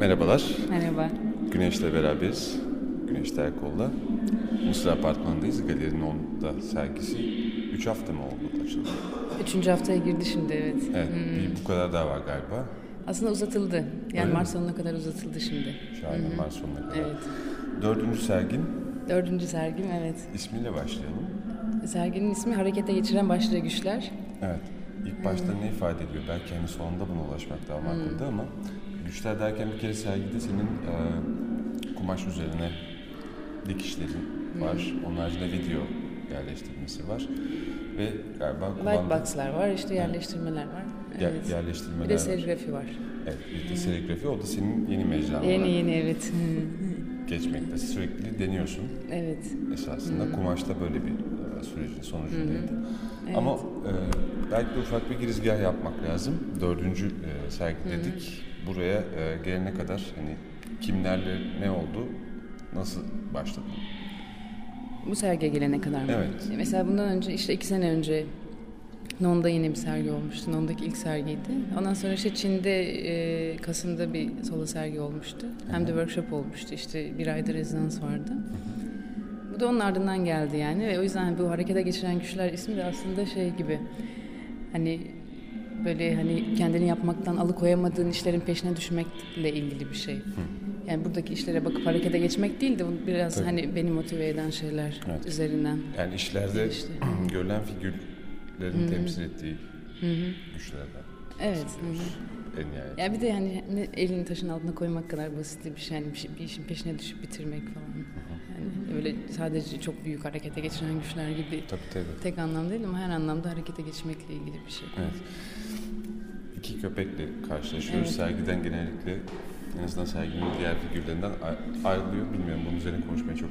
Merhabalar. Merhaba. Güneş'le beraberiz. Güneş Terkol'da. Mısır Apartmanı'ndayız. Galerinin onda sergisi. Üç hafta mı oldu açıldı? Üçüncü haftaya girdi şimdi evet. Evet. Bir bu kadar daha var galiba. Aslında uzatıldı. Yani Öyle Mart sonuna kadar uzatıldı şimdi. Şahane Mart sonuna kadar. Evet. Dördüncü sergin. Dördüncü sergim evet. ismiyle başlayalım. Serginin ismi Harekete Geçiren Başlıca Güçler. Evet. İlk başta ne ifade ediyor? Belki hani sonunda buna ulaşmak daha makuldü ama güçler derken bir kere sergide senin e, kumaş üzerine dikişlerin var. Onun haricinde video yerleştirmesi var. Ve galiba kullandığın- box'lar var, işte yerleştirmeler var. Yer- Evet. yerleştirmeler Bir de serigrafi var. Evet, bir de serigrafi. O da senin yeni mecran Yeni yeni evet. geçmekte. Sürekli deniyorsun. evet. Esasında kumaşta böyle bir e, sürecin sonucundaydı. Evet. Ama e, belki de ufak bir girizgah yapmak lazım. Dördüncü e, sergi dedik. Buraya e, gelene kadar hani kimlerle ne oldu, nasıl başladı? Bu sergiye gelene kadar mı? Evet. Mesela bundan önce işte iki sene önce Non'da yine bir sergi olmuştu. Non'daki ilk sergiydi. Ondan sonra işte Çin'de e, Kasım'da bir solo sergi olmuştu. Hem de workshop olmuştu. İşte bir ayda rezidans vardı. Bu da onun ardından geldi yani ve o yüzden bu harekete geçiren güçler ismi de aslında şey gibi hani böyle hani kendini yapmaktan alıkoyamadığın işlerin peşine düşmekle ilgili bir şey. Yani buradaki işlere bakıp harekete geçmek değil de biraz Tabii. hani beni motive eden şeyler Evet. üzerinden. Yani işlerde İşte. görülen figürlerin temsil ettiği güçlerden. Evet. hı hı. En nihayetinde. Ya bir de hani ne elini taşın altına koymak kadar basit bir şey. Yani bir, şey- bir işin peşine düşüp bitirmek falan. Yani öyle sadece çok büyük harekete geçiren güçler gibi Tabii tabii. tek anlam değil ama her anlamda harekete geçmekle ilgili bir şey. Evet. İki köpekle karşılaşıyoruz. Evet. Sergiden genellikle en azından serginin diğer figürlerinden ay- ayrılıyor. Bilmiyorum bunun üzerine konuşmaya çok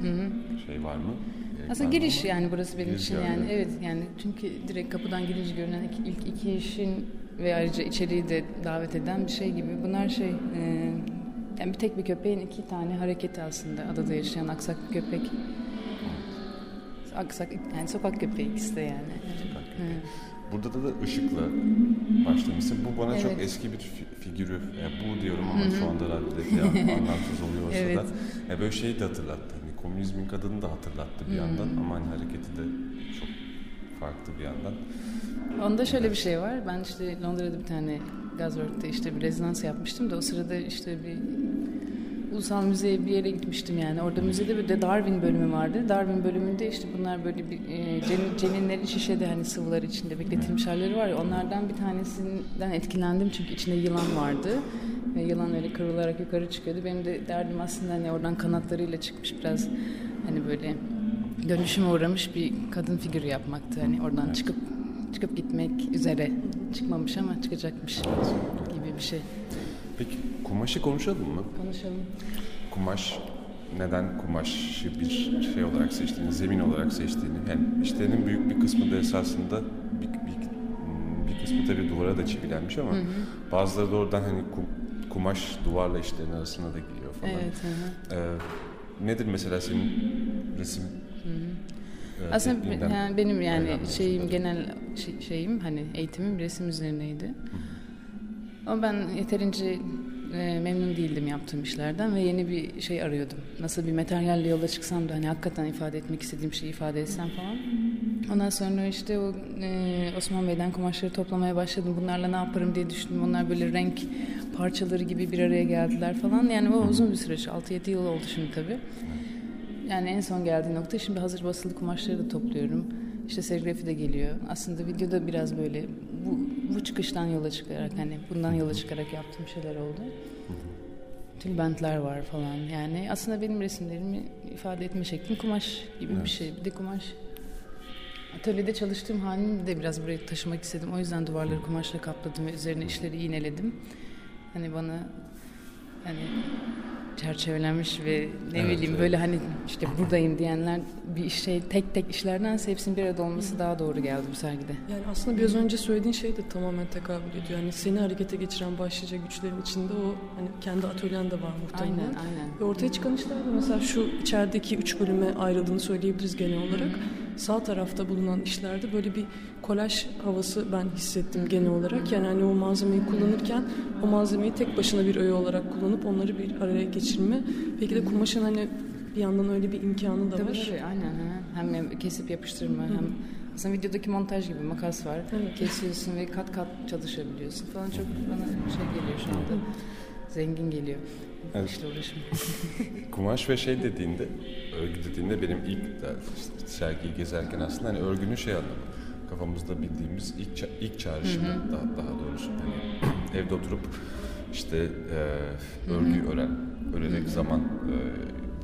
şey var mı? Var Aslında mı giriş ama yani burası benim giriş için yani. yani evet yani çünkü direkt kapıdan girince görünen iki- ilk iki işin ve ayrıca içeriği de davet eden bir şey gibi. Bunlar şey e, yani bir tek bir köpeğin iki tane hareketi aslında adada yaşayan aksak bir köpek. Aksak yani sokak köpeği ikisi de yani. Sokak köpeği. Burada da, da ışıkla başlamışsın. Bu bana çok Evet. eski bir fi- figürü. Ya bu diyorum ama şu anda an- anlamsız oluyor olsa Evet. da. Ya böyle şeyi de hatırlattı. Hani komünizmin kadını da hatırlattı bir yandan ama hani hareketi de çok farklı bir yandan. Onda şöyle bir şey var. Ben işte Londra'da bir tane Gazworth'te işte bir rezidans yapmıştım da o sırada işte bir ulusal müzeye bir yere gitmiştim yani. Orada müzede bir de Darwin bölümü vardı. Darwin bölümünde işte bunlar böyle bir e, cenin, ceninlerin şişede hani sıvılar içinde bekletilmiş halleri var ya onlardan bir tanesinden etkilendim çünkü içinde yılan vardı. Ve yılan öyle kırılarak yukarı çıkıyordu. Benim de derdim aslında hani oradan kanatlarıyla çıkmış biraz hani böyle dönüşüme uğramış bir kadın figürü yapmaktı. Hani oradan çıkıp çıkıp gitmek üzere çıkmamış ama çıkacakmış gibi bir şey. Peki kumaşı konuşalım mı? Konuşalım. Kumaş neden kumaşı bir şey olarak seçtiğini, zemin olarak seçtiğini. Yani işlerinin büyük bir kısmı da esasında bir, bir, bir kısmı tabii duvara da çivilenmiş ama bazıları da oradan hani kum- kumaş duvarla işlerin arasına da giriyor falan. Evet. hı hı. Ee, nedir mesela senin resim e, Aslında yani benim yani şeyim genel şey- şeyim hani eğitimim resim üzerineydi. Ama ben yeterince e, memnun değildim yaptığım işlerden ve yeni bir şey arıyordum. Nasıl bir materyalle yola çıksam da hani hakikaten ifade etmek istediğim şeyi ifade etsem falan. Ondan sonra işte o e, Osman Bey'den kumaşları toplamaya başladım. Bunlarla ne yaparım diye düşündüm. Onlar böyle renk parçaları gibi bir araya geldiler falan. Yani o uzun bir süreç. 6-7 yıl oldu şimdi tabii. Yani en son geldiği nokta şimdi hazır basılı kumaşları da topluyorum. İşte serigrafi de geliyor. Aslında videoda biraz böyle bu, çıkıştan yola çıkarak hani bundan yola çıkarak yaptığım şeyler oldu. Tülbentler var falan. Yani aslında benim resimlerimi ifade etme şeklim kumaş gibi bir Evet. şey. Bir de kumaş Atölyede çalıştığım halini de biraz buraya taşımak istedim. O yüzden duvarları kumaşla kapladım ve üzerine işleri iğneledim. Hani bana hani çerçevelenmiş ve ne Evet, bileyim evet. böyle hani işte buradayım diyenler bir şey tek tek işlerdense hepsinin bir arada olması daha doğru geldi bu sergide. Yani aslında biraz önce söylediğin şey de tamamen tekabül ediyor. Yani seni harekete geçiren başlıca güçlerin içinde o hani kendi atölyen de var muhtemelen. Aynen aynen. Ve ortaya çıkan işler de mesela şu içerideki üç bölüme ayrıldığını söyleyebiliriz genel olarak. Sağ tarafta bulunan işlerde böyle bir kolaj havası ben hissettim genel olarak. Yani hani o malzemeyi kullanırken o malzemeyi tek başına bir öğe olarak kullanıp onları bir araya geçirme. Belki de kumaşın hani bir yandan öyle bir imkanı da Tabii var. tabii aynen. hı. Hem kesip yapıştırma hem aslında videodaki montaj gibi makas var. Evet. Kesiyorsun ve kat kat çalışabiliyorsun falan çok bana şey geliyor şu anda. Zengin geliyor. Evet. işle uğraşım. Kumaş ve şey dediğinde, örgü dediğinde benim ilk de işte sergiyi gezerken aslında hani örgünün şey anlamı. Kafamızda bildiğimiz ilk ça- ilk çağrışımı daha, daha doğrusu hani evde oturup işte e, örgü ören, örerek zaman e,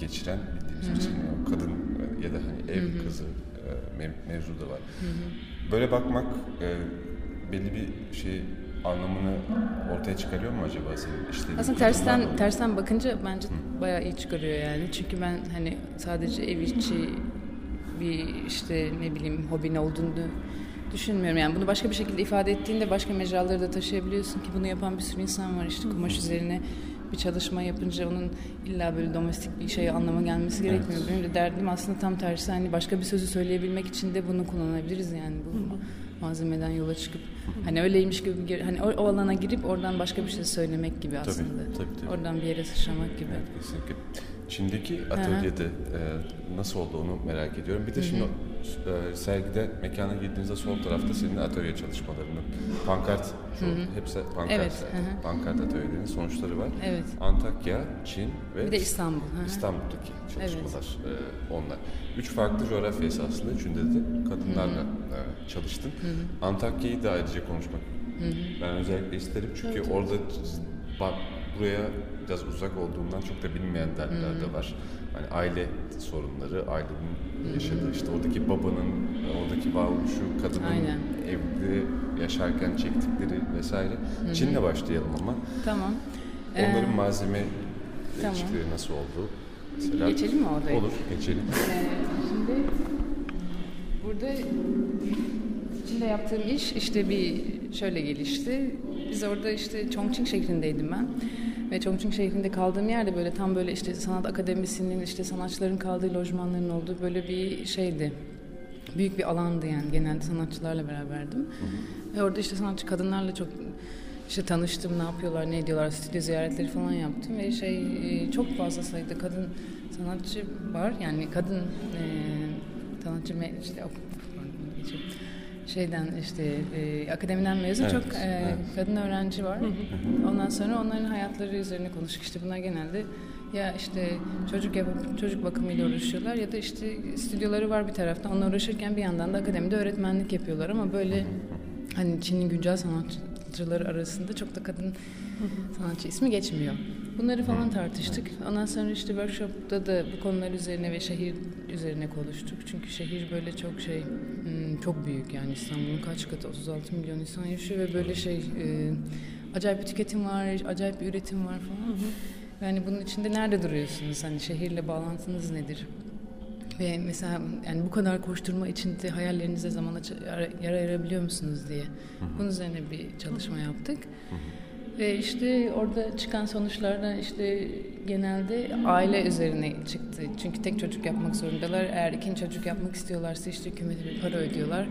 geçiren bildiğimiz bir şey. Kadın e, ya da hani ev kızı e, mev- mevzu da var. Böyle bakmak e, belli bir şey anlamını ortaya çıkarıyor mu acaba senin işlerin? Aslında tersten olan? tersten bakınca bence bayağı iyi çıkarıyor yani. Çünkü ben hani sadece ev içi bir işte ne bileyim hobin olduğunu düşünmüyorum. Yani bunu başka bir şekilde ifade ettiğinde başka mecraları da taşıyabiliyorsun ki bunu yapan bir sürü insan var. İşte kumaş üzerine bir çalışma yapınca onun illa böyle domestik bir şeye anlama gelmesi gerekmiyor. Benim de derdim aslında tam tersi hani başka bir sözü söyleyebilmek için de bunu kullanabiliriz yani bu malzemeden yola çıkıp hani öyleymiş gibi hani o, o alana girip oradan başka bir şey söylemek gibi Tabii, aslında. tabii, tabii. Oradan bir yere sıçramak gibi. Evet, kesinlikle. Çin'deki atölyede e, nasıl oldu onu merak ediyorum. Bir de şimdi e, sergide mekana girdiğinizde sol tarafta senin atölye çalışmalarının pankart, şu, hepsi pankart Evet, zaten. hı hı. Pankart atölyelerinin sonuçları var. Evet. Antakya, Çin ve Bir de İstanbul. hı hı. İstanbul'daki çalışmalar e, onlar. Üç farklı coğrafya esasında. Üçünde de kadınlarla e, çalıştın. Antakya'yı da ayrıca konuşmak ben özellikle isterim. Çünkü orada bak buraya biraz uzak olduğundan çok da bilmeyen dertler de var. Hani aile sorunları, ailenin yaşadığı işte oradaki babanın, oradaki varoluşu, kadının Aynen. evde yaşarken çektikleri vesaire. Çin'le başlayalım ama. Tamam. Onların Ee, malzeme tamam. ilişkileri nasıl oldu? Mesela, Geçelim mi oraya? Olur, geçelim. Ee, şimdi burada içinde yaptığım iş işte bir şöyle gelişti. Biz orada işte Chongqing şehrindeydim ben. Ve Chongqing şehrinde kaldığım yerde böyle tam böyle işte sanat akademisinin işte sanatçıların kaldığı lojmanların olduğu böyle bir şeydi. Büyük bir alandı yani genelde sanatçılarla beraberdim. Ve orada işte sanatçı kadınlarla çok işte tanıştım, ne yapıyorlar, ne ediyorlar, stüdyo ziyaretleri falan yaptım ve şey e, çok fazla sayıda kadın sanatçı var. Yani kadın e, sanatçı me- işte geçeyim. Şeyden işte e, akademiden mezun Evet, çok e, evet. kadın öğrenci var. Ondan sonra onların hayatları üzerine konuştuk. İşte bunlar genelde ya işte çocuk yapıp çocuk bakımıyla uğraşıyorlar ya da işte stüdyoları var bir taraftan. Onunla uğraşırken bir yandan da akademide öğretmenlik yapıyorlar ama böyle hani Çin'in güncel sanatçıları arasında çok da kadın sanatçı ismi geçmiyor. Bunları falan tartıştık. Ondan sonra işte workshop'ta da bu konular üzerine ve şehir üzerine konuştuk. Çünkü şehir böyle çok şey, hmm, çok büyük yani İstanbul'un kaç katı, 36 milyon insan yaşıyor ve böyle şey, e, acayip bir tüketim var, acayip bir üretim var falan. Yani bunun içinde nerede duruyorsunuz? Hani şehirle bağlantınız nedir? Ve mesela yani bu kadar koşturma içinde hayallerinize zaman yer ayırabiliyor musunuz diye. Bunun üzerine bir çalışma yaptık. Ve işte orada çıkan sonuçlardan işte genelde aile üzerine çıktı. Çünkü tek çocuk yapmak zorundalar. Eğer ikinci çocuk yapmak istiyorlarsa işte hükümete bir para ödüyorlar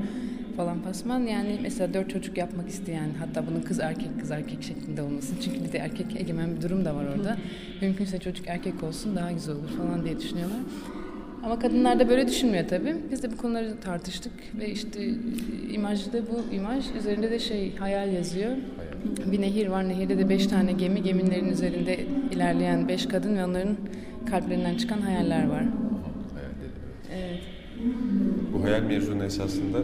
falan pasman. Yani mesela dört çocuk yapmak isteyen hatta bunun kız erkek kız erkek şeklinde olmasın. Çünkü bir de erkek egemen bir durum da var orada. Mümkünse çocuk erkek olsun daha güzel olur falan diye düşünüyorlar. Ama kadınlar da böyle düşünmüyor tabii. Biz de bu konuları tartıştık ve işte imajda bu imaj üzerinde de şey hayal yazıyor. Bir nehir var. Nehirde de beş tane gemi. Gemilerin üzerinde ilerleyen beş kadın ve onların kalplerinden çıkan hayaller var. Evet. Evet. Bu hayal mevzunu esasında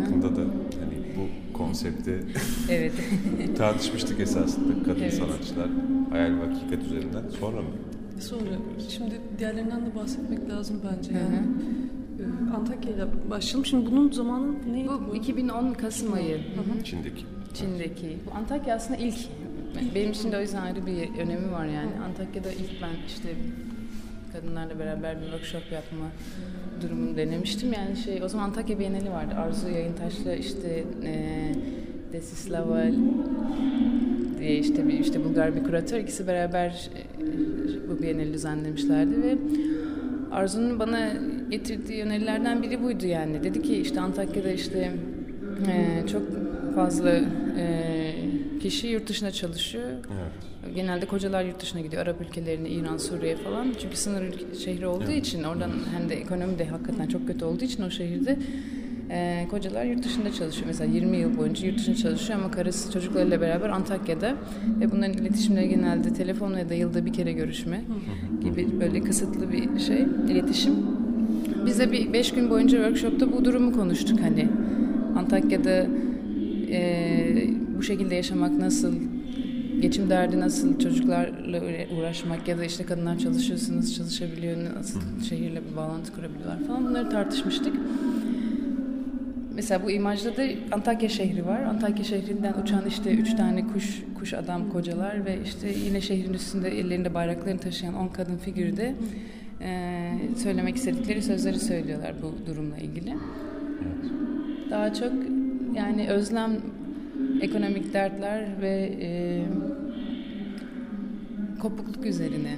yakında da hani bu konsepti Evet. tartışmıştık esasında kadın Evet. sanatçılar hayal ve hakikat üzerinden sonra mı? Sonra şimdi diğerlerinden de bahsetmek lazım bence Hı hı. yani. Ee, Antakya'yla başlayalım. Şimdi bunun zamanı neydi? bu 2010 Kasım ayı. Çin'deki. Çin'deki. Bu Antakya aslında ilk. Benim için de o yüzden ayrı bir önemi var yani. Antakya'da ilk ben işte kadınlarla beraber bir workshop yapma durumunu denemiştim. Yani şey o zaman Antakya Bienali vardı. Arzu Yayıntaş'la işte e, Desislava diye işte bir işte Bulgar bir kuratör ikisi beraber e, bu Bienali düzenlemişlerdi ve Arzu'nun bana getirdiği önerilerden biri buydu yani. Dedi ki işte Antakya'da işte e, çok fazla e, kişi yurt dışına çalışıyor. Evet. Genelde kocalar yurt dışına gidiyor. Arap ülkelerine, İran, Suriye falan. Çünkü sınır şehri olduğu Evet. için oradan hem de ekonomi de hakikaten çok kötü olduğu için o şehirde e, kocalar yurt dışında çalışıyor. Mesela 20 yıl boyunca yurt dışında çalışıyor ama karısı çocuklarıyla beraber Antakya'da ve bunların iletişimleri genelde telefonla ya da yılda bir kere görüşme gibi böyle kısıtlı bir şey iletişim. Biz de bir beş gün boyunca workshopta bu durumu konuştuk hani Antakya'da e, bu şekilde yaşamak nasıl, geçim derdi nasıl, çocuklarla uğraşmak ya da işte kadınlar çalışıyorsunuz, çalışabiliyor, nasıl şehirle bir bağlantı kurabiliyorlar falan bunları tartışmıştık. Mesela bu imajda da Antakya şehri var. Antakya şehrinden uçan işte üç tane kuş kuş adam kocalar ve işte yine şehrin üstünde ellerinde bayraklarını taşıyan on kadın figürü de e, söylemek istedikleri sözleri söylüyorlar bu durumla ilgili. Daha çok yani özlem, ekonomik dertler ve e, kopukluk üzerine.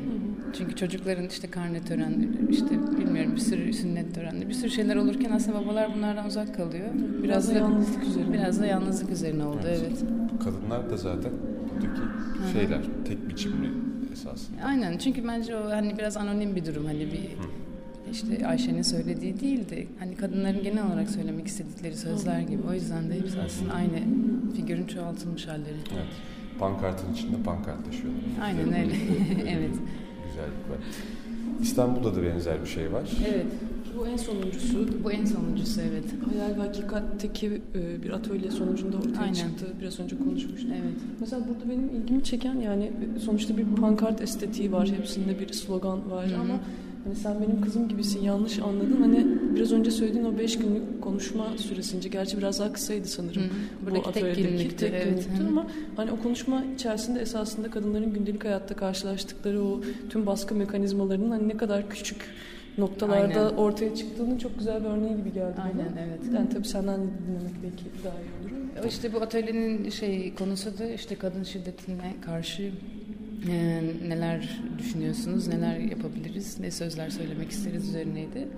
Çünkü çocukların işte karne törenleri, işte bilmiyorum bir sürü sünnet törenleri, bir sürü şeyler olurken aslında babalar bunlardan uzak kalıyor. Biraz da yalnızlık üzerine. Biraz da yalnızlık üzerine oldu evet. Kadınlar da zaten buradaki şeyler tek biçimli esasında. Aynen çünkü bence o hani biraz anonim bir durum hani bir işte Ayşe'nin söylediği değildi. Hani kadınların genel olarak söylemek istedikleri sözler gibi. O yüzden de hepsi aslında aynı figürün çoğaltılmış halleri. Evet. Pankartın içinde pankart taşıyorlar. Aynen öyle. evet. Güzellik var. İstanbul'da da benzer bir şey var. Evet. Bu en sonuncusu. Bu en sonuncusu evet. Hayal ve hakikatteki e, bir atölye sonucunda ortaya Aynen. çıktı. Biraz önce konuşmuştuk. Evet. Mesela burada benim ilgimi çeken yani sonuçta bir pankart estetiği var. Hepsinde bir slogan var Hı hı. ama hani sen benim kızım gibisin yanlış anladın. Hani biraz önce söylediğin o beş günlük konuşma süresince gerçi biraz daha kısaydı sanırım. Hı hı. Bu tek günlüktü, tek evet. günlüktü Hı hı. ama hani o konuşma içerisinde esasında kadınların gündelik hayatta karşılaştıkları o tüm baskı mekanizmalarının hani ne kadar küçük noktalarda Aynen. ortaya çıktığının çok güzel bir örneği gibi geldi bana. Aynen evet. Yani tabii senden de dinlemek belki daha iyi olur. İşte bu atölyenin şey konusu da işte kadın şiddetine karşı e, neler düşünüyorsunuz, neler yapabiliriz, ne sözler söylemek isteriz üzerineydi.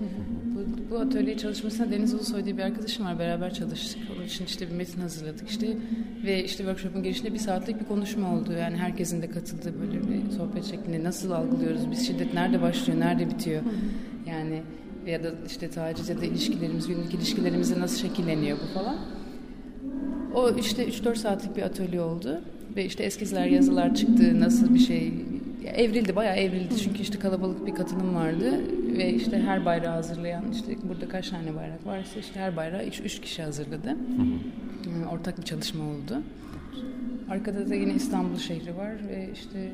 Bu, bu atölye çalışmasına Deniz Ulusoy diye bir arkadaşım var. Beraber çalıştık. Onun için işte bir metin hazırladık işte. Ve işte workshop'un girişinde bir saatlik bir konuşma oldu. Yani herkesin de katıldığı böyle bir sohbet şeklinde nasıl algılıyoruz biz şiddet nerede başlıyor, nerede bitiyor? Yani ya da işte taciz ya da ilişkilerimiz, günlük ilişkilerimizde nasıl şekilleniyor bu falan. O işte 3-4 saatlik bir atölye oldu. Ve işte eskizler, yazılar çıktı, nasıl bir şey ya evrildi, bayağı evrildi. Çünkü işte kalabalık bir katılım vardı. Ve işte her bayrağı hazırlayan, işte burada kaç tane bayrak varsa işte her bayrağı 3 kişi hazırladı. Yani ortak bir çalışma oldu. Arkada da yine İstanbul şehri var ve işte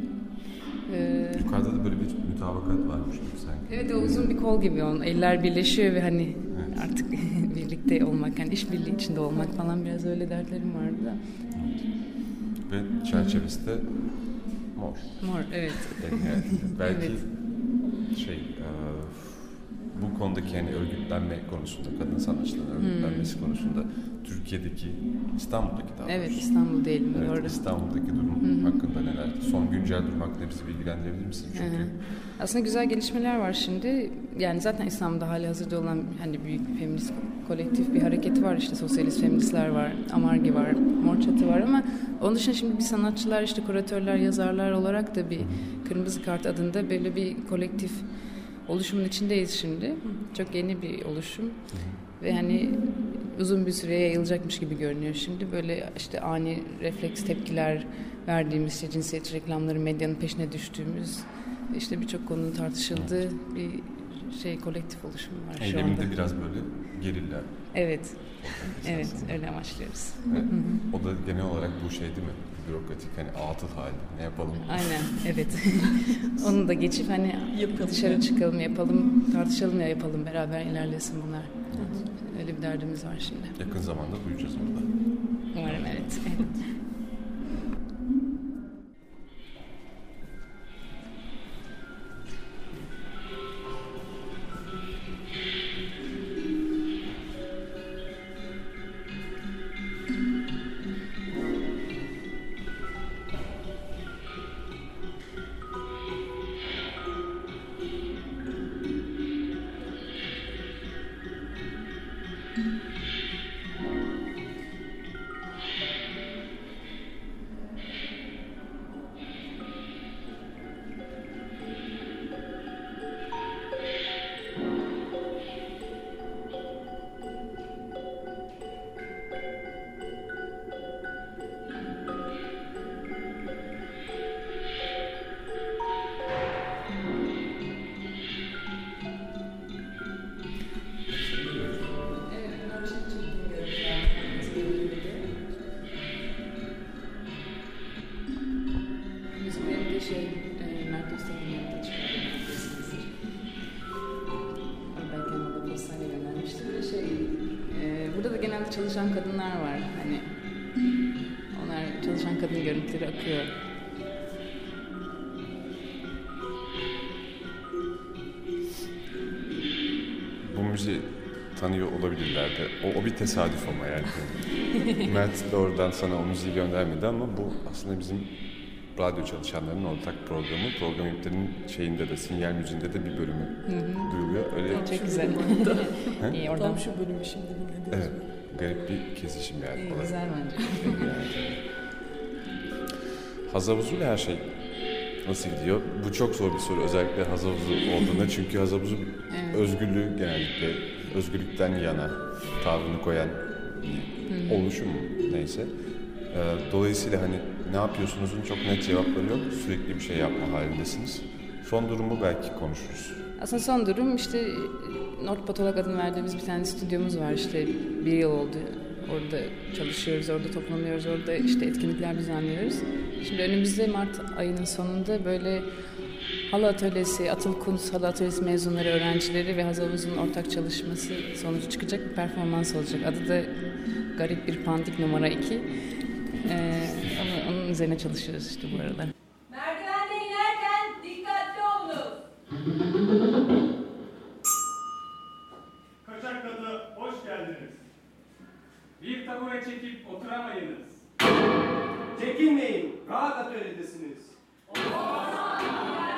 e, Yukarıda da böyle bir mütabakat varmış gibi sanki. Evet o uzun bir kol gibi onun. Eller birleşiyor ve hani artık birlikte olmak, yani işbirliği içinde olmak falan biraz öyle dertlerim vardı da. Ve çerçevesi de mor. Mor, evet. Yani belki Evet. şey e, bu konudaki hani örgütlenme konusunda kadın sanatçıların örgütlenmesi konusunda Türkiye'deki İstanbul'daki daha Hmm. Evet doğrusu. İstanbul değil mi? Evet, Doğru. İstanbul'daki durum hakkında neler? Son güncel durum hakkında bizi bilgilendirebilir misin? Çünkü. Aslında güzel gelişmeler var şimdi. Yani zaten İstanbul'da hali hazırda olan hani büyük feminist kolektif bir hareketi var. İşte sosyalist feministler var, Amargi var, Mor Çatı var ama onun dışında şimdi bir sanatçılar, işte kuratörler, yazarlar olarak da bir Kırmızı Kart adında böyle bir kolektif oluşumun içindeyiz şimdi. Çok yeni bir oluşum. Ve hani uzun bir süreye yayılacakmış gibi görünüyor şimdi. Böyle işte ani refleks tepkiler verdiğimiz, işte cinsiyetçi reklamları medyanın peşine düştüğümüz, işte birçok konunun tartışıldığı bir şey kolektif oluşum var şu anda. eyleminde biraz böyle gerilla. Evet, evet öyle amaçlıyoruz. Evet. O da genel olarak bu şey değil mi? Bürokratik hani atıl hali. Ne yapalım? Aynen, evet. Onu da geçip hani Yapalım. dışarı çıkalım, yapalım, tartışalım ya yapalım, beraber ilerlesin bunlar. Öyle bir derdimiz var şimdi. Yakın zamanda duyacağız onu da. Umarım evet. evet. tanıyor olabilirlerdi. O, o bir tesadüf ama yani. Mert de oradan sana o müziği göndermedi ama bu aslında bizim radyo çalışanlarının ortak programı. Program iplerinin şeyinde de, sinyal müziğinde de bir bölümü duyuluyor. Öyle Çok güzel. İyi oradan. Tam şu bölümü şimdi dinlediğimiz evet, garip bir kesişim yani. İyi, güzel bence. Yani. Haz havuzuyla her şey nasıl gidiyor? Bu çok zor bir soru özellikle haz havuzu olduğunda çünkü haz havuzu Evet. özgürlüğü genellikle özgürlükten yana tavrını koyan oluşum neyse. Ee, dolayısıyla hani ne yapıyorsunuzun çok net cevapları yok. Sürekli bir şey yapma halindesiniz. Son durumu belki konuşuruz. Aslında son durum işte North Patolog adını verdiğimiz bir tane stüdyomuz var işte bir yıl oldu. Orada çalışıyoruz, orada toplanıyoruz, orada işte etkinlikler düzenliyoruz. Şimdi önümüzde Mart ayının sonunda böyle halı atölyesi, Atıl Kunz halı atölyesi mezunları, öğrencileri ve Hazavuz'un ortak çalışması sonucu çıkacak bir performans olacak. Adı da Garip Bir Pandik numara 2. Ee, onu- onun üzerine çalışıyoruz işte bu aralar. Merdivenden inerken dikkatli olunuz. Kaçak Kadı hoş geldiniz. Bir tabure çekip oturamayınız. Çekinmeyin, rahat atölyedesiniz. Bana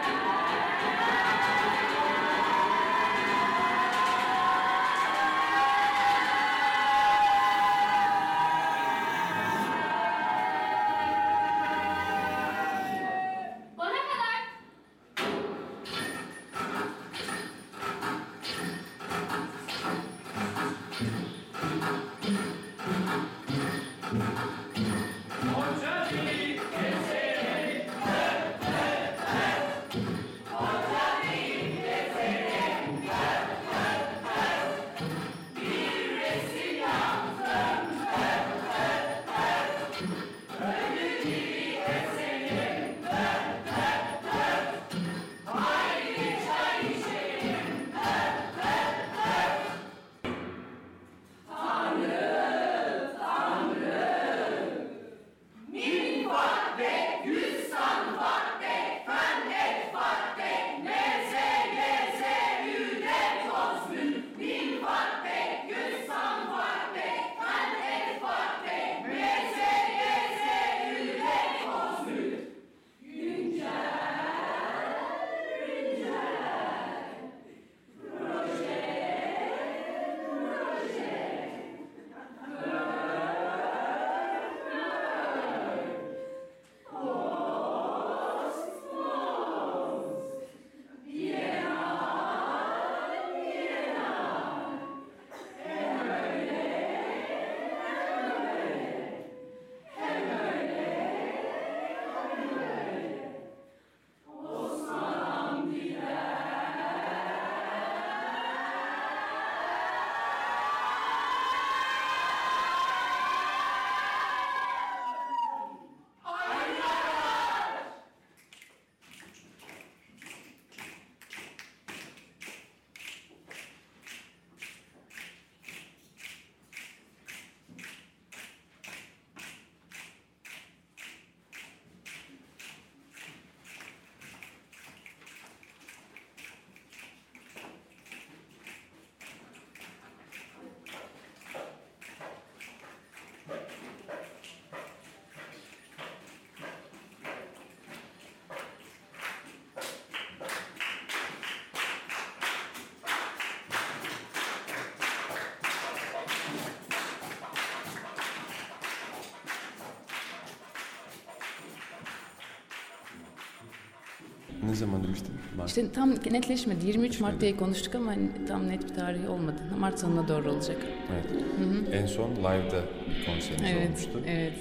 Ne zaman demiştin? Mart. İşte tam netleşmedi. 23 Mart diye konuştuk ama hani tam net bir tarihi olmadı. Mart sonuna doğru olacak. Evet. En son live'da bir konseriniz Evet, olmuştu. evet.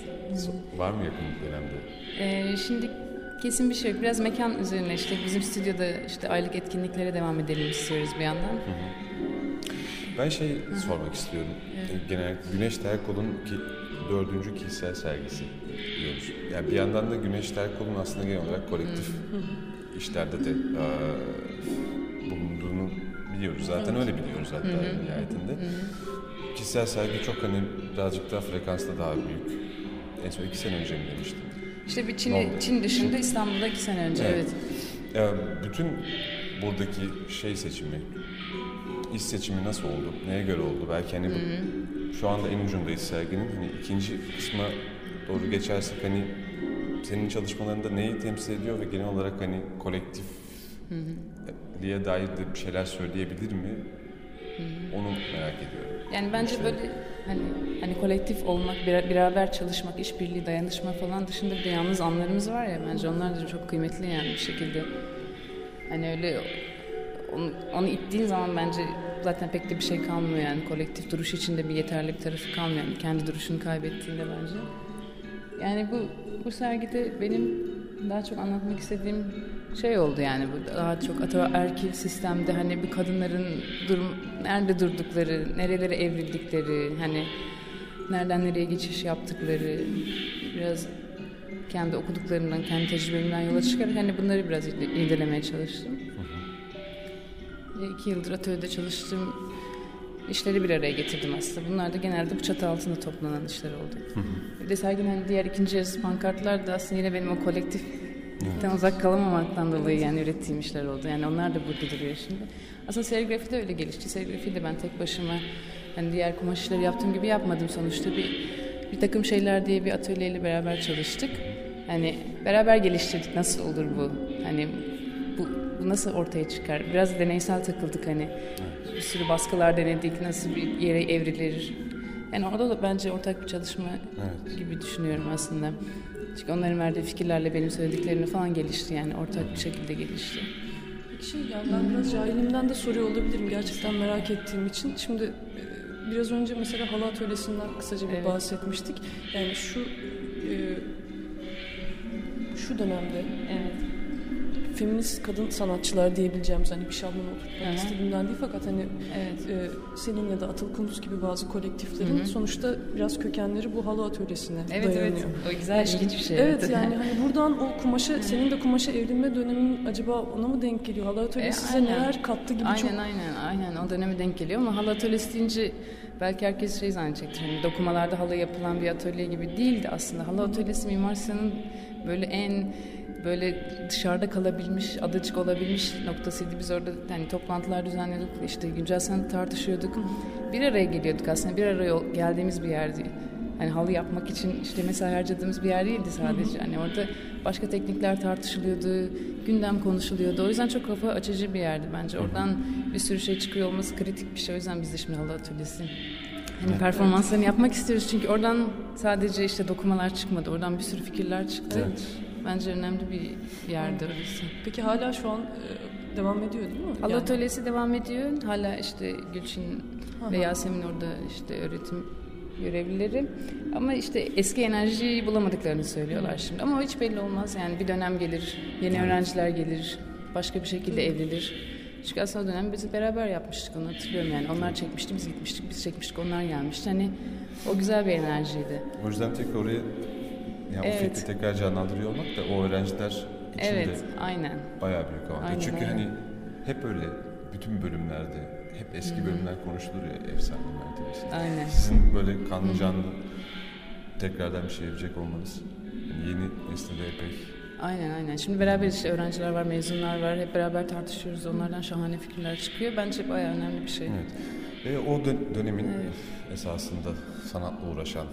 Var mı yakın dönemde? Ee, şimdi kesin bir şey yok. Biraz mekan üzerine işte bizim stüdyoda işte aylık etkinliklere devam edelim istiyoruz bir yandan. Ben şey sormak istiyorum. Genel Güneş Terkol'un ki dördüncü kişisel sergisi diyoruz. Yani bir yandan da Güneş Terkol'un aslında genel olarak kolektif işlerde de eee, bulunduğunu biliyoruz. Zaten öyle biliyoruz hatta nihayetinde. Kişisel sergi çok hani birazcık daha frekansla daha büyük. En son iki sene önce mi demiştim? İşte bir Çin? Çin dışında İstanbul'da iki sene önce evet. Evet. Ee, bütün buradaki şey seçimi, iş seçimi nasıl oldu? Neye göre oldu? Belki hani bu, şu anda en ucundayız serginin. Hani ikinci kısma doğru geçersek hani senin çalışmalarında neyi temsil ediyor ve genel olarak hani kolektifliğe dair de bir şeyler söyleyebilir mi? Onu merak ediyorum. Yani bence İşte- böyle hani hani kolektif olmak, bir- beraber çalışmak, işbirliği, dayanışma falan dışında bir de yalnız anlarımız var ya bence onlar da çok kıymetli yani bir şekilde. Hani öyle onu, onu ittiğin zaman bence zaten pek de bir şey kalmıyor yani kolektif duruş içinde bir yeterli bir tarafı kalmıyor. Yani kendi duruşunu kaybettiğinde bence. Yani bu bu sergide benim daha çok anlatmak istediğim şey oldu yani. Bu daha çok ataerkil sistemde hani bir kadınların durum nerede durdukları, nerelere evrildikleri, hani nereden nereye geçiş yaptıkları biraz kendi okuduklarımdan, kendi tecrübemden yola çıkarak hani bunları biraz irdelemeye çalıştım. Ve iki yıldır atölyede çalıştığım işleri bir araya getirdim aslında. Bunlar da genelde bu çatı altında toplanan işler oldu. Bir de serginin hani diğer ikinci yarısı pankartlar da aslında yine benim o kolektiften uzak kalamamaktan dolayı yani ürettiğim işler oldu. Yani onlar da burada duruyor şimdi. Aslında serigrafi de öyle gelişti. Serigrafi de ben tek başıma hani diğer kumaş işleri yaptığım gibi yapmadım sonuçta. Bir, bir takım şeyler diye bir atölyeyle beraber çalıştık. Hani beraber geliştirdik nasıl olur bu? Hani bu, nasıl ortaya çıkar? Biraz deneysel takıldık hani. Bir sürü baskılar denedik. Nasıl bir yere evrilir? Yani orada da bence ortak bir çalışma Evet. gibi düşünüyorum aslında. Çünkü onların verdiği fikirlerle benim söylediklerini falan gelişti yani ortak bir şekilde gelişti. Bir şey yani ben biraz cahilimden de soruyor olabilirim gerçekten merak ettiğim için. Şimdi e, biraz önce mesela halı atölyesinden kısaca bir Evet. bahsetmiştik. Yani şu e, şu dönemde Evet. Feminist kadın sanatçılar diyebileceğimiz hani bir şablon oturtmak istediğimden değil fakat hani Evet. e, senin ya da Atıl Kunduz gibi bazı kolektiflerin sonuçta biraz kökenleri bu halı atölyesine Evet evet. dayanıyor. O güzel ilginç bir şey. Evet yani hani buradan o kumaşa senin de kumaşa evrilme dönemin acaba ona mı denk geliyor? Halı atölyesi E, size aynen. neler kattı gibi aynen çok aynen aynen o döneme denk geliyor ama halı atölyesi deyince belki herkes şey zannedecektir. Hani dokumalarda halı yapılan bir atölye gibi değildi aslında. Halı atölyesi Mimar Sinan'ın böyle en böyle dışarıda kalabilmiş, adacık olabilmiş noktasıydı. Biz orada hani toplantılar düzenliyorduk, işte güncel sanat tartışıyorduk. Bir araya geliyorduk aslında, bir araya geldiğimiz bir yerdi. Hani halı yapmak için işte mesai harcadığımız bir yer değildi sadece. Hani orada başka teknikler tartışılıyordu, gündem konuşuluyordu. O yüzden çok kafa açıcı bir yerdi bence. Oradan bir sürü şey çıkıyor olması kritik bir şey. O yüzden biz de şimdi halı atölyesi hani performanslarını yapmak istiyoruz. Çünkü oradan sadece işte dokumalar çıkmadı. Oradan bir sürü fikirler çıktı. Evet. Bence önemli bir yerdi orası. Peki hala şu an e, devam ediyor değil mi? Halı Yani- atölyesi devam ediyor. Hala işte Gülçin ve Aha. Yasemin orada işte öğretim görevlileri. Ama işte eski enerjiyi bulamadıklarını söylüyorlar şimdi. Ama o hiç belli olmaz. Yani bir dönem gelir, yeni öğrenciler gelir, başka bir şekilde evrilir. Çünkü aslında o dönem biz beraber yapmıştık onu hatırlıyorum yani. Onlar çekmişti, biz gitmiştik, biz çekmiştik, onlar gelmişti. Hani o güzel bir enerjiydi. O yüzden tekrar oraya yani o Evet. fikri tekrar canlandırıyor olmak da o öğrenciler için Evet, de aynen. bayağı büyük avantaj. Aynen, Çünkü aynen. hani hep öyle bütün bölümlerde hep eski bölümler konuşulur ya efsane mertebesi. Aynen. Sizin böyle kanlı canlı tekrardan bir şey yapacak olmanız yani yeni nesilde epey Aynen aynen. Şimdi beraber işte öğrenciler var, mezunlar var. Hep beraber tartışıyoruz. Onlardan şahane fikirler çıkıyor. Bence bayağı önemli bir şey. Evet. Ve o dön- dönemin esasında sanatla uğraşan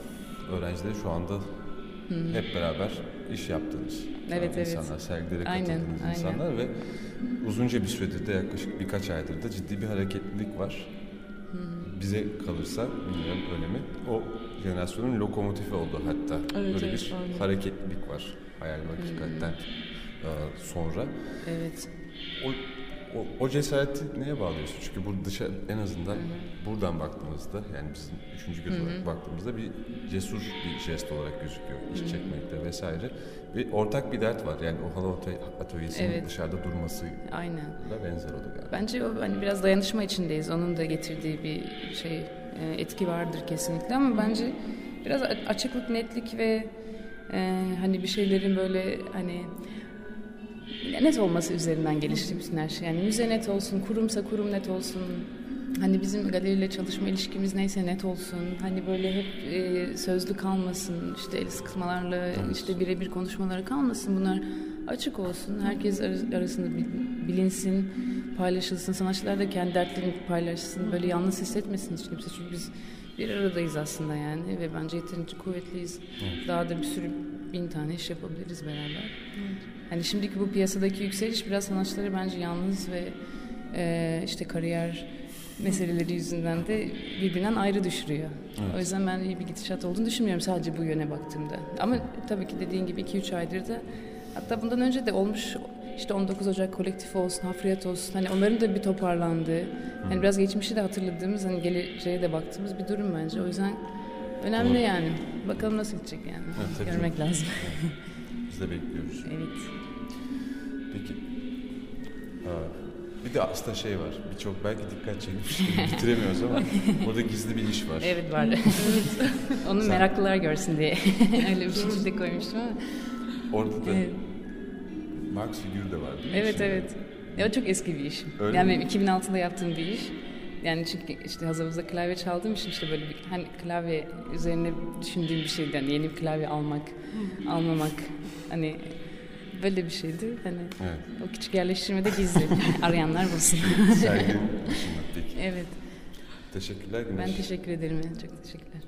öğrencileri şu anda hep beraber iş yaptığınız Evet, evet. insanlar, sergilere Aynen, katıldığınız aynen. insanlar ve uzunca bir süredir de yaklaşık birkaç aydır da ciddi bir hareketlilik var. Bize kalırsa bilmiyorum öyle mi? O jenerasyonun lokomotifi oldu hatta. Evet, Böyle evet, bir aynen. hareketlilik var. Hayal hakikaten. e, sonra. Evet. O, o, o cesareti neye bağlıyorsun? Çünkü bu dışarı en azından buradan baktığımızda yani bizim üçüncü göz olarak baktığımızda bir cesur bir jest olarak gözüküyor. İş çekmekte vesaire. Ve ortak bir dert var. Yani o halı atölyesinin Evet. dışarıda durmasıyla Aynen. benzer o da galiba. Bence o hani biraz dayanışma içindeyiz. Onun da getirdiği bir şey e, etki vardır kesinlikle ama bence biraz açıklık, netlik ve e, hani bir şeylerin böyle hani net olması üzerinden gelişti bütün her şey. Yani müze net olsun, kurumsa kurum net olsun. Hani bizim galeriyle çalışma ilişkimiz neyse net olsun. Hani böyle hep e, sözlü kalmasın. işte el sıkmalarla, işte birebir konuşmaları kalmasın. Bunlar açık olsun. Herkes ar- arasında bil- bilinsin, paylaşılsın. Sanatçılar da kendi dertlerini paylaşsın. Böyle yalnız hissetmesin hiç kimse. Çünkü biz bir aradayız aslında yani ve bence yeterince kuvvetliyiz. Daha da bir sürü bin tane iş yapabiliriz beraber. Hani şimdiki bu piyasadaki yükseliş biraz sanatçıları bence yalnız ve e, işte kariyer meseleleri yüzünden de birbirinden ayrı düşürüyor. O yüzden ben iyi bir gidişat olduğunu düşünmüyorum sadece bu yöne baktığımda. Ama tabii ki dediğin gibi 2-3 aydır da hatta bundan önce de olmuş işte 19 Ocak kolektif olsun, hafriyat olsun. Hani onların da bir toparlandığı, hani biraz geçmişi de hatırladığımız, hani geleceğe de baktığımız bir durum bence. O yüzden önemli yani. Bakalım nasıl gidecek yani. Evet, tabii Görmek lazım. Biz de bekliyoruz. evet. Peki. Ha, bir de aslında şey var. Birçok belki dikkat çekmiş. Bitiremiyoruz ama burada gizli bir iş var. Evet var. Onu Sen- meraklılar görsün diye öyle bir şekilde koymuştum ama. Orada da Evet. Marx figürü de var? Evet evet. Ya çok eski bir iş. Öyle yani mi? benim 2006'da yaptığım bir iş. Yani çünkü işte hazırımızda klavye çaldığım için işte böyle bir hani klavye üzerine düşündüğüm bir şeydi. Yani yeni bir klavye almak, almamak hani böyle bir şeydi. Hani Evet. o küçük yerleştirmede gizli. Arayanlar bulsun. Peki. evet. Teşekkürler Güneş. Ben teşekkür ederim. Çok teşekkürler.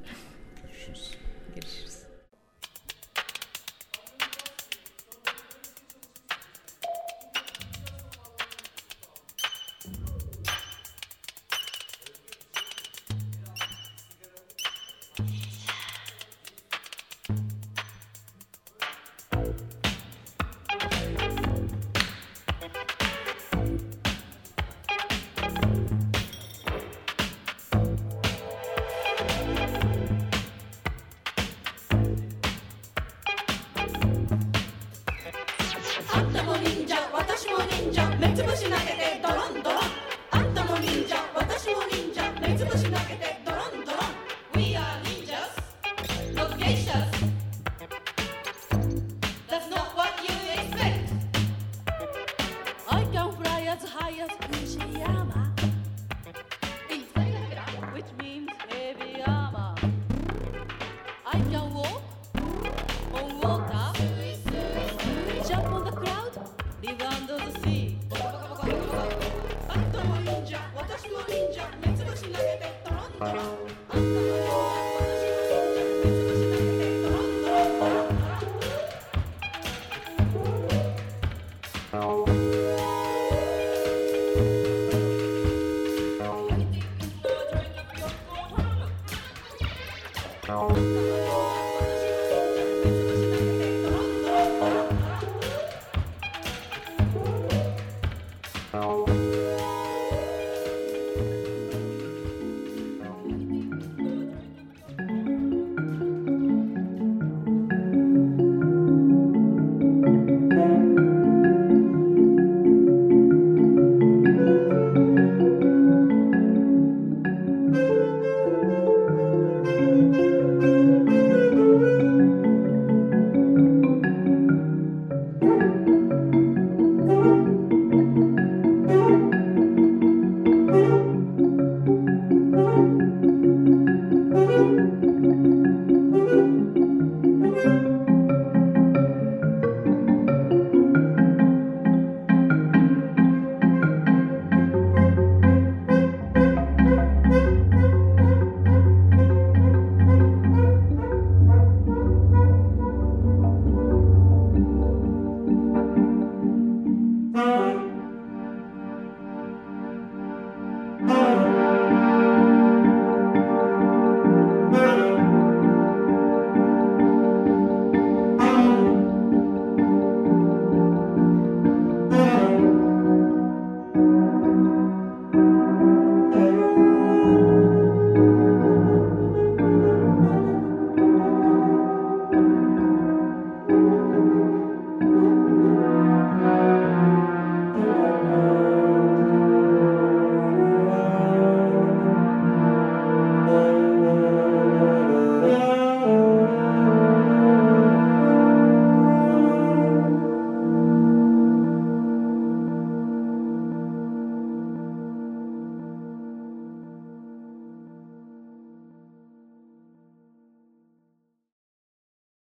Oh.